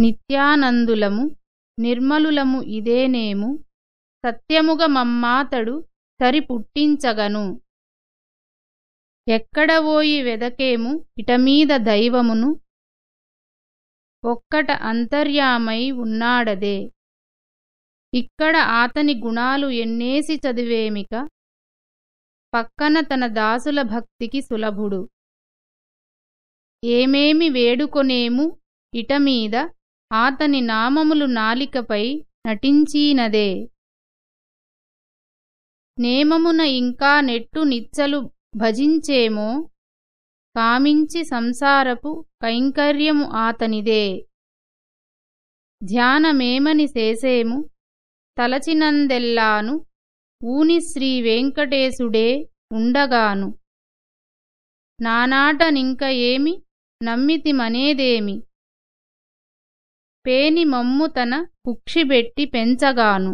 నిత్యానందులము నిర్మలులము ఇదేనేము సత్యముగ మమ్మాతడు సరి పుట్టించగను ఎక్కడవోయి వెదకేము ఇటమీద దైవమును? ఒక్కట అంతర్యామై ఉన్నాడదే. ఇక్కడ ఆతని గుణాలు ఎన్నేసి చదివేమిక? పక్కన తన దాసుల భక్తికి సులభుడు. ఏమేమి వేడుకొనేము ఇటమీద? ఆతని నామములు నాలికపై నటించీనదే. నేమమున ఇంకా నెట్టు నిచ్చలు భజించేమో కామించి సంసారపు కైంకర్యము ఆతనిదే ధ్యానమేమని చేసేము తలచినందెల్లాను ఊని శ్రీ వెంకటేశుడే ఉండగాను. నానాటనింక ఏమి నమ్మితిమనేదేమి? పేని మమ్ము తన కుక్షిబెట్టి పెంచగాను.